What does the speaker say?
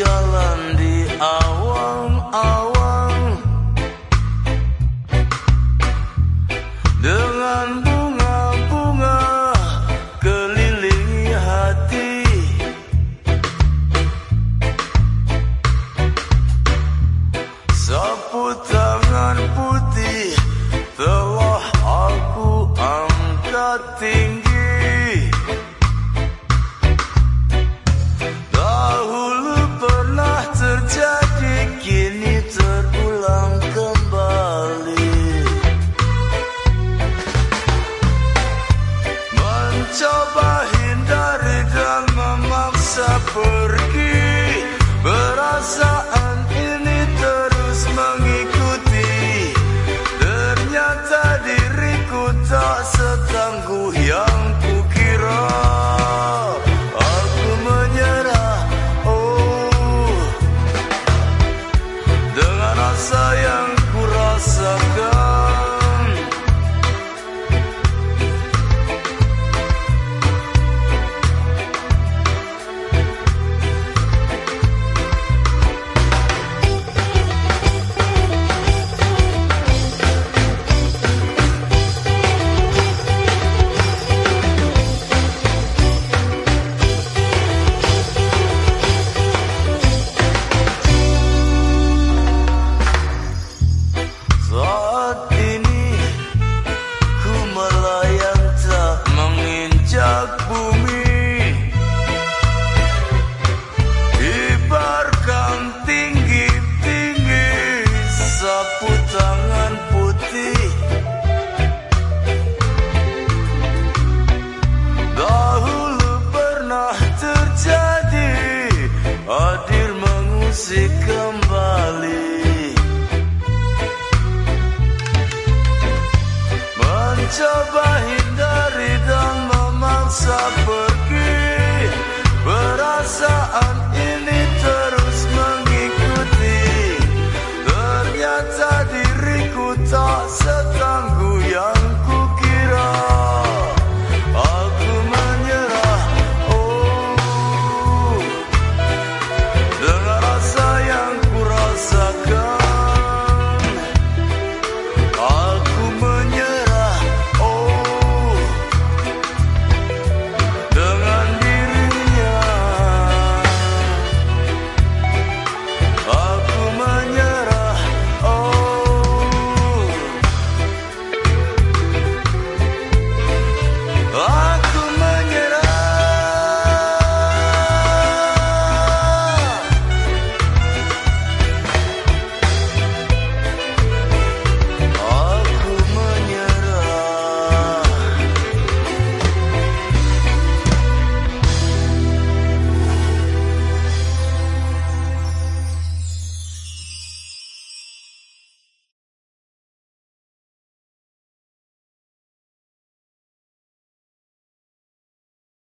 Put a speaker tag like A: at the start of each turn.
A: Jalan di awang-awang. Dengan bunga-bunga kelilingi hati. Sapu tangan putih telah aku angkat tinggi.